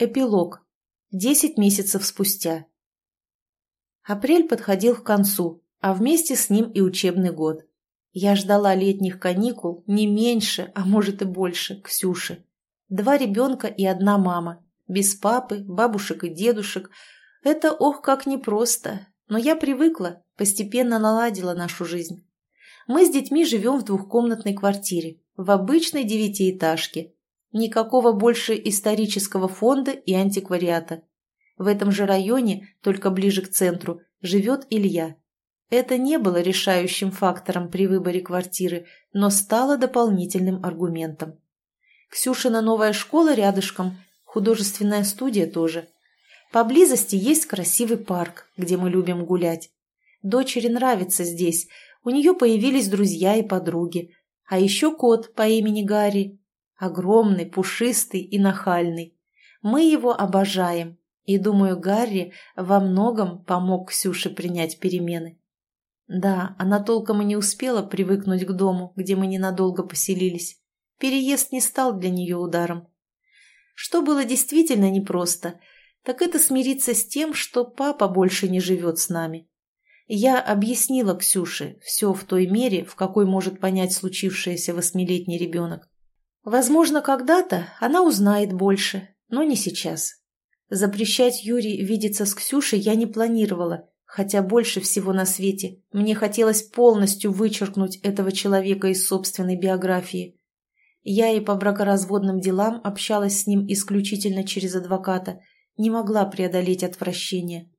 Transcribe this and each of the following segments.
Эпилог. Десять месяцев спустя. Апрель подходил к концу, а вместе с ним и учебный год. Я ждала летних каникул не меньше, а может и больше, Ксюши. Два ребенка и одна мама. Без папы, бабушек и дедушек. Это ох как непросто. Но я привыкла, постепенно наладила нашу жизнь. Мы с детьми живем в двухкомнатной квартире, в обычной девятиэтажке, Никакого больше исторического фонда и антиквариата. В этом же районе, только ближе к центру, живет Илья. Это не было решающим фактором при выборе квартиры, но стало дополнительным аргументом. Ксюшина новая школа рядышком, художественная студия тоже. Поблизости есть красивый парк, где мы любим гулять. Дочери нравится здесь, у нее появились друзья и подруги. А еще кот по имени Гарри, Огромный, пушистый и нахальный. Мы его обожаем, и, думаю, Гарри во многом помог Ксюше принять перемены. Да, она толком и не успела привыкнуть к дому, где мы ненадолго поселились. Переезд не стал для нее ударом. Что было действительно непросто, так это смириться с тем, что папа больше не живет с нами. Я объяснила Ксюше все в той мере, в какой может понять случившееся восьмилетний ребенок. Возможно, когда-то она узнает больше, но не сейчас. Запрещать Юре видеться с Ксюшей я не планировала, хотя больше всего на свете мне хотелось полностью вычеркнуть этого человека из собственной биографии. Я и по бракоразводным делам общалась с ним исключительно через адвоката, не могла преодолеть отвращение.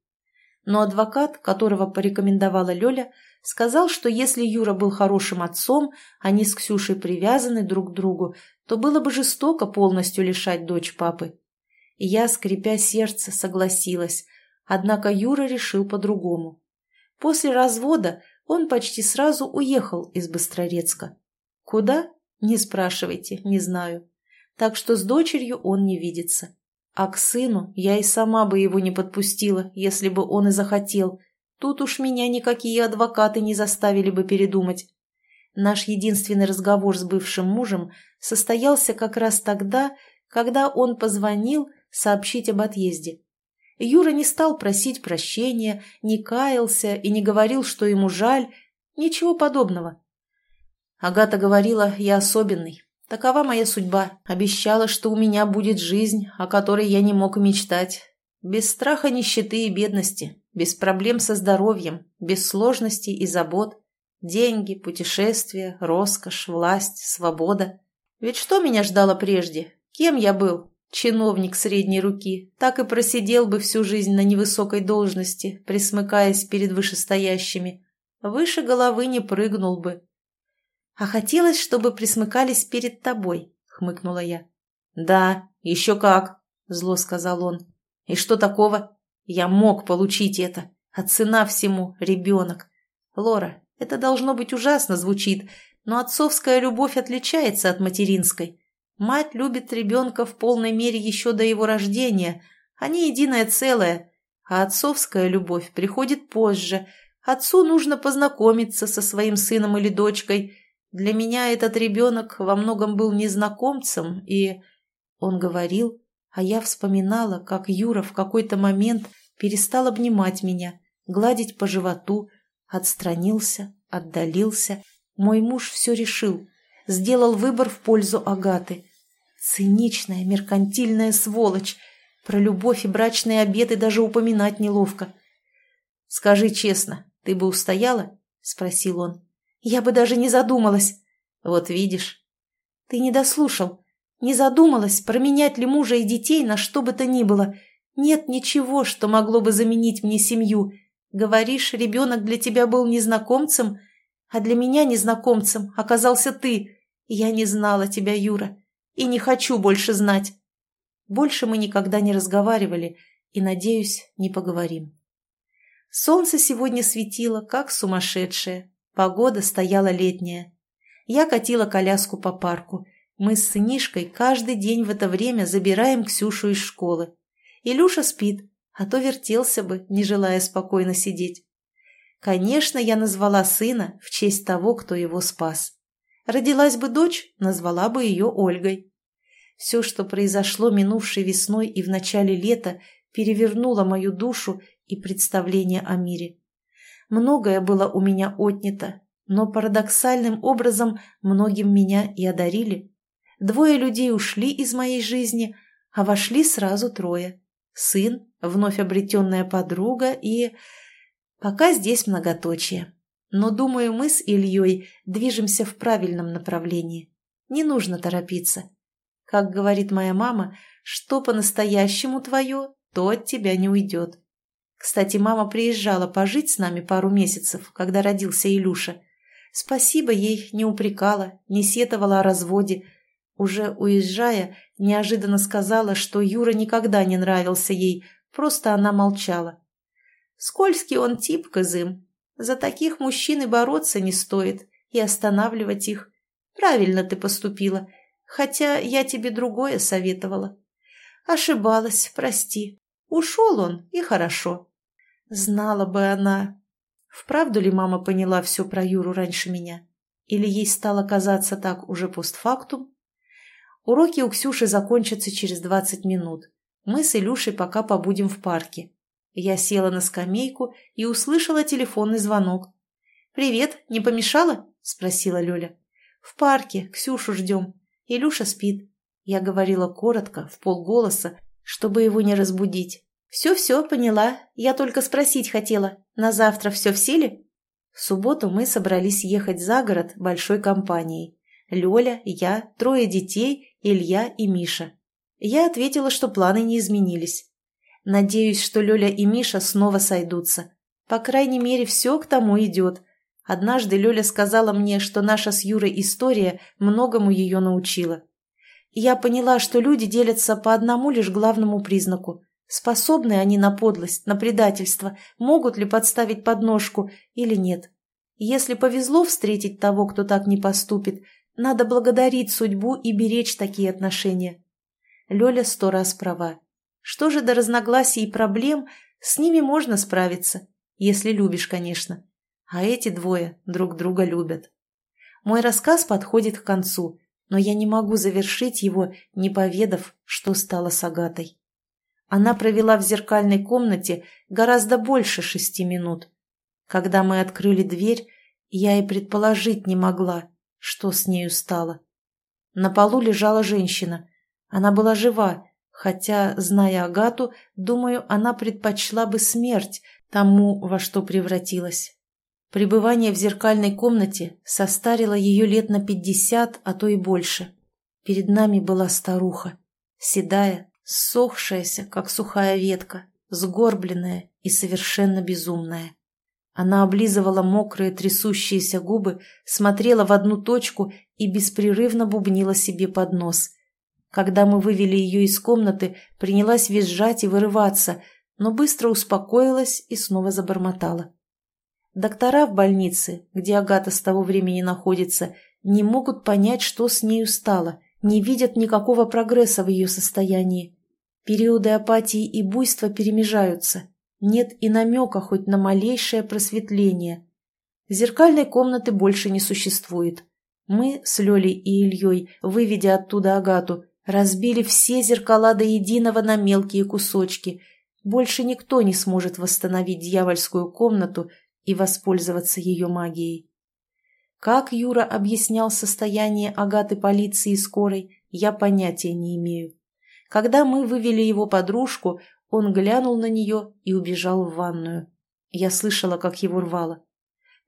Но адвокат, которого порекомендовала Лёля, Сказал, что если Юра был хорошим отцом, они с Ксюшей привязаны друг к другу, то было бы жестоко полностью лишать дочь папы. И я, скрипя сердце, согласилась, однако Юра решил по-другому. После развода он почти сразу уехал из Быстрорецка. Куда? Не спрашивайте, не знаю. Так что с дочерью он не видится. А к сыну я и сама бы его не подпустила, если бы он и захотел – Тут уж меня никакие адвокаты не заставили бы передумать. Наш единственный разговор с бывшим мужем состоялся как раз тогда, когда он позвонил сообщить об отъезде. Юра не стал просить прощения, не каялся и не говорил, что ему жаль, ничего подобного. Агата говорила, я особенный. Такова моя судьба. Обещала, что у меня будет жизнь, о которой я не мог мечтать. Без страха нищеты и бедности, без проблем со здоровьем, без сложностей и забот. Деньги, путешествия, роскошь, власть, свобода. Ведь что меня ждало прежде? Кем я был? Чиновник средней руки. Так и просидел бы всю жизнь на невысокой должности, присмыкаясь перед вышестоящими. Выше головы не прыгнул бы. А хотелось, чтобы присмыкались перед тобой, хмыкнула я. Да, еще как, зло сказал он. И что такого? Я мог получить это. А цена всему – ребенок. Лора, это должно быть ужасно звучит, но отцовская любовь отличается от материнской. Мать любит ребенка в полной мере еще до его рождения. Они единое целое. А отцовская любовь приходит позже. Отцу нужно познакомиться со своим сыном или дочкой. Для меня этот ребенок во многом был незнакомцем, и... Он говорил, а я вспоминала, как Юра в какой-то момент перестал обнимать меня, гладить по животу, отстранился, отдалился. Мой муж все решил, сделал выбор в пользу Агаты. Циничная, меркантильная сволочь. Про любовь и брачные обеты даже упоминать неловко. «Скажи честно, ты бы устояла?» — спросил он. «Я бы даже не задумалась». «Вот видишь». «Ты не дослушал. Не задумалась, променять ли мужа и детей на что бы то ни было. Нет ничего, что могло бы заменить мне семью. Говоришь, ребенок для тебя был незнакомцем, а для меня незнакомцем оказался ты. Я не знала тебя, Юра, и не хочу больше знать. Больше мы никогда не разговаривали и, надеюсь, не поговорим. Солнце сегодня светило, как сумасшедшее. Погода стояла летняя. Я катила коляску по парку – мы с сынишкой каждый день в это время забираем Ксюшу из школы. Илюша спит, а то вертелся бы, не желая спокойно сидеть. Конечно, я назвала сына в честь того, кто его спас. Родилась бы дочь, назвала бы ее Ольгой. Все, что произошло минувшей весной и в начале лета, перевернуло мою душу и представление о мире. Многое было у меня отнято, но парадоксальным образом многим меня и одарили. Двое людей ушли из моей жизни, а вошли сразу трое. Сын, вновь обретенная подруга и... Пока здесь многоточие. Но, думаю, мы с Ильей движемся в правильном направлении. Не нужно торопиться. Как говорит моя мама, что по-настоящему твое, то от тебя не уйдет. Кстати, мама приезжала пожить с нами пару месяцев, когда родился Илюша. Спасибо ей не упрекала, не сетовала о разводе. Уже уезжая, неожиданно сказала, что Юра никогда не нравился ей, просто она молчала. Скользкий он тип, Кызым. За таких мужчин и бороться не стоит, и останавливать их. Правильно ты поступила, хотя я тебе другое советовала. Ошибалась, прости. Ушел он, и хорошо. Знала бы она. Вправду ли мама поняла все про Юру раньше меня? Или ей стало казаться так уже постфактум? Уроки у Ксюши закончатся через двадцать минут. Мы с Илюшей пока побудем в парке. Я села на скамейку и услышала телефонный звонок. «Привет, не помешала?» – спросила Лёля. «В парке, Ксюшу ждем. Илюша спит». Я говорила коротко, в полголоса, чтобы его не разбудить. «Все-все, поняла. Я только спросить хотела. На завтра все в силе?» В субботу мы собрались ехать за город большой компанией. Лёля, я, трое детей, Илья и Миша. Я ответила, что планы не изменились. Надеюсь, что Лёля и Миша снова сойдутся. По крайней мере, все к тому идет. Однажды Лёля сказала мне, что наша с Юрой история многому ее научила. Я поняла, что люди делятся по одному лишь главному признаку. Способны они на подлость, на предательство, могут ли подставить подножку или нет. Если повезло встретить того, кто так не поступит, надо благодарить судьбу и беречь такие отношения. Лёля сто раз права. Что же до разногласий и проблем, с ними можно справиться, если любишь, конечно. А эти двое друг друга любят. Мой рассказ подходит к концу, но я не могу завершить его, не поведав, что стало с Агатой. Она провела в зеркальной комнате гораздо больше шести минут. Когда мы открыли дверь, я и предположить не могла, что с нею стало. На полу лежала женщина. Она была жива, хотя, зная Агату, думаю, она предпочла бы смерть тому, во что превратилась. Пребывание в зеркальной комнате состарило ее лет на пятьдесят, а то и больше. Перед нами была старуха, седая, ссохшаяся, как сухая ветка, сгорбленная и совершенно безумная. Она облизывала мокрые трясущиеся губы, смотрела в одну точку и беспрерывно бубнила себе под нос – когда мы вывели ее из комнаты, принялась визжать и вырываться, но быстро успокоилась и снова забормотала. Доктора в больнице, где Агата с того времени находится, не могут понять, что с нею стало, не видят никакого прогресса в ее состоянии. Периоды апатии и буйства перемежаются. Нет и намека хоть на малейшее просветление. Зеркальной комнаты больше не существует. Мы с Лёлей и Ильей, выведя оттуда Агату, Разбили все зеркала до единого на мелкие кусочки. Больше никто не сможет восстановить дьявольскую комнату и воспользоваться ее магией. Как Юра объяснял состояние Агаты полиции и скорой, я понятия не имею. Когда мы вывели его подружку, он глянул на нее и убежал в ванную. Я слышала, как его рвало.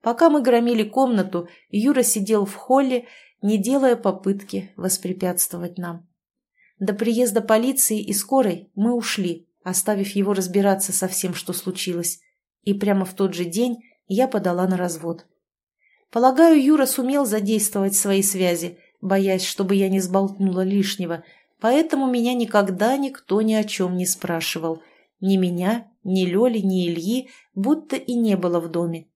Пока мы громили комнату, Юра сидел в холле, не делая попытки воспрепятствовать нам. До приезда полиции и скорой мы ушли, оставив его разбираться со всем, что случилось. И прямо в тот же день я подала на развод. Полагаю, Юра сумел задействовать свои связи, боясь, чтобы я не сболтнула лишнего, поэтому меня никогда никто ни о чем не спрашивал. Ни меня, ни Лёли, ни Ильи, будто и не было в доме.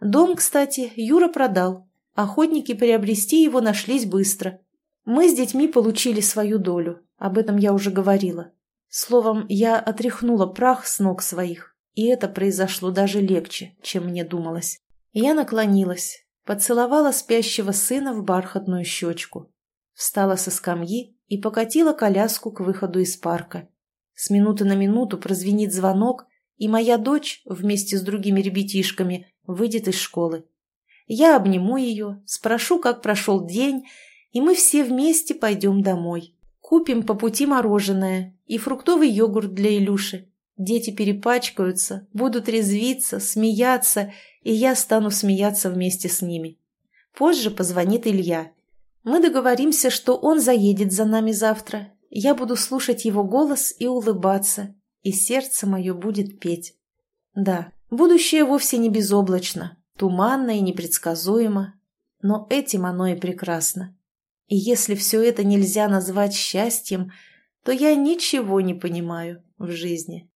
Дом, кстати, Юра продал. Охотники приобрести его нашлись быстро. Мы с детьми получили свою долю, об этом я уже говорила. Словом, я отряхнула прах с ног своих, и это произошло даже легче, чем мне думалось. Я наклонилась, поцеловала спящего сына в бархатную щечку, встала со скамьи и покатила коляску к выходу из парка. С минуты на минуту прозвенит звонок, и моя дочь вместе с другими ребятишками выйдет из школы. Я обниму ее, спрошу, как прошел день, и мы все вместе пойдем домой. Купим по пути мороженое и фруктовый йогурт для Илюши. Дети перепачкаются, будут резвиться, смеяться, и я стану смеяться вместе с ними. Позже позвонит Илья. Мы договоримся, что он заедет за нами завтра. Я буду слушать его голос и улыбаться, и сердце мое будет петь. Да, будущее вовсе не безоблачно, туманно и непредсказуемо, но этим оно и прекрасно. И если все это нельзя назвать счастьем, то я ничего не понимаю в жизни.